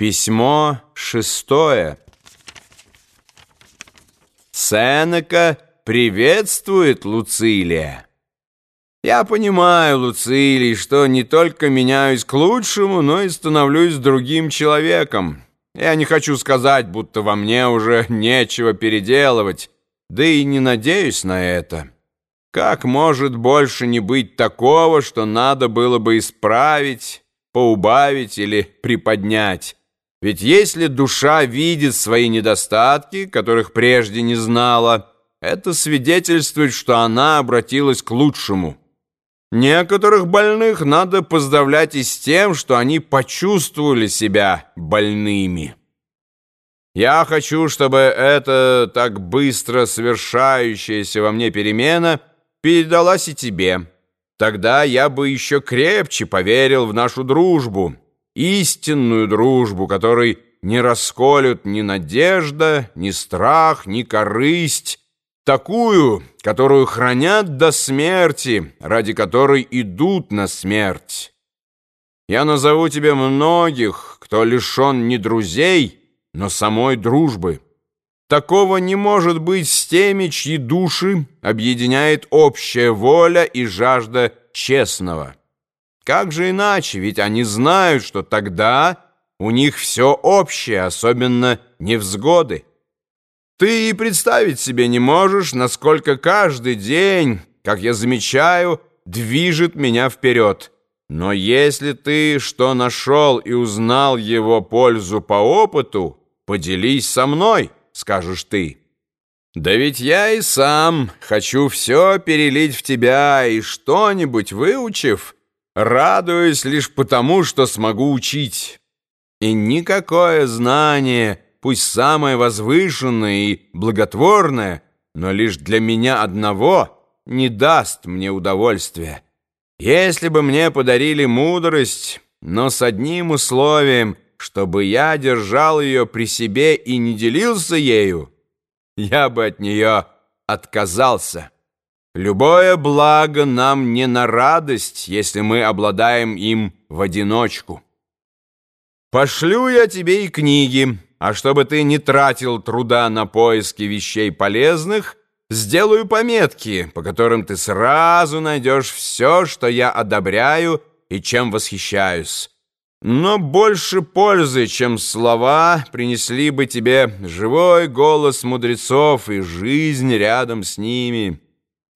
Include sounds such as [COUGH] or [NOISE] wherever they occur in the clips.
Письмо шестое. Сенека приветствует Луцилия. Я понимаю, Луцилий, что не только меняюсь к лучшему, но и становлюсь другим человеком. Я не хочу сказать, будто во мне уже [LAUGHS] нечего переделывать, да и не надеюсь на это. Как может больше не быть такого, что надо было бы исправить, поубавить или приподнять? Ведь если душа видит свои недостатки, которых прежде не знала, это свидетельствует, что она обратилась к лучшему. Некоторых больных надо поздравлять и с тем, что они почувствовали себя больными. Я хочу, чтобы эта так быстро совершающаяся во мне перемена передалась и тебе. Тогда я бы еще крепче поверил в нашу дружбу» истинную дружбу, которой не расколют ни надежда, ни страх, ни корысть, такую, которую хранят до смерти, ради которой идут на смерть. Я назову тебе многих, кто лишен не друзей, но самой дружбы. Такого не может быть с теми, чьи души объединяет общая воля и жажда честного. Как же иначе, ведь они знают, что тогда у них все общее, особенно невзгоды. Ты и представить себе не можешь, насколько каждый день, как я замечаю, движет меня вперед. Но если ты что нашел и узнал его пользу по опыту, поделись со мной, скажешь ты. Да ведь я и сам хочу все перелить в тебя, и что-нибудь выучив — радуюсь лишь потому, что смогу учить. И никакое знание, пусть самое возвышенное и благотворное, но лишь для меня одного, не даст мне удовольствия. Если бы мне подарили мудрость, но с одним условием, чтобы я держал ее при себе и не делился ею, я бы от нее отказался». Любое благо нам не на радость, если мы обладаем им в одиночку. Пошлю я тебе и книги, а чтобы ты не тратил труда на поиски вещей полезных, сделаю пометки, по которым ты сразу найдешь все, что я одобряю и чем восхищаюсь. Но больше пользы, чем слова, принесли бы тебе живой голос мудрецов и жизнь рядом с ними».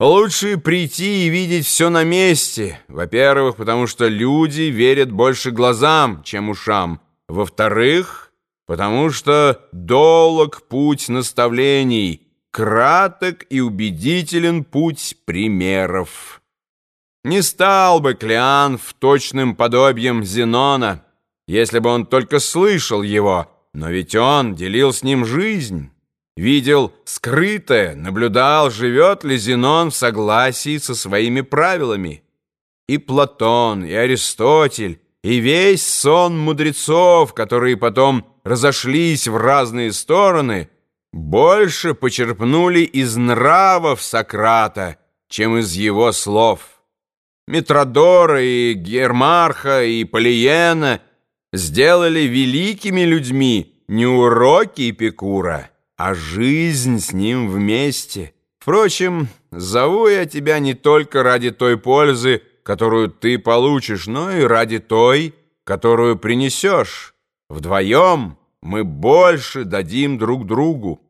Лучше прийти и видеть все на месте. Во-первых, потому что люди верят больше глазам, чем ушам. Во-вторых, потому что долг путь наставлений, краток и убедителен путь примеров. Не стал бы Клеан в точным подобием Зенона, если бы он только слышал его, но ведь он делил с ним жизнь». Видел скрытое, наблюдал, живет ли Зенон в согласии со своими правилами. И Платон, и Аристотель, и весь сон мудрецов, которые потом разошлись в разные стороны, больше почерпнули из нравов Сократа, чем из его слов. Метродора и Гермарха и Полиена сделали великими людьми не уроки Эпикура, а жизнь с ним вместе. Впрочем, зову я тебя не только ради той пользы, которую ты получишь, но и ради той, которую принесешь. Вдвоем мы больше дадим друг другу.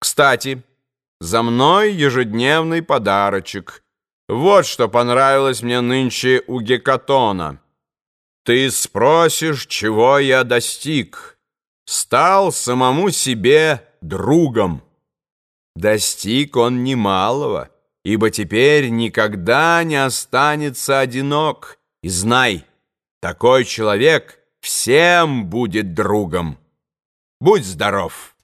Кстати, за мной ежедневный подарочек. Вот что понравилось мне нынче у Гекатона. Ты спросишь, чего я достиг. Стал самому себе другом. Достиг он немалого, ибо теперь никогда не останется одинок. И знай, такой человек всем будет другом. Будь здоров!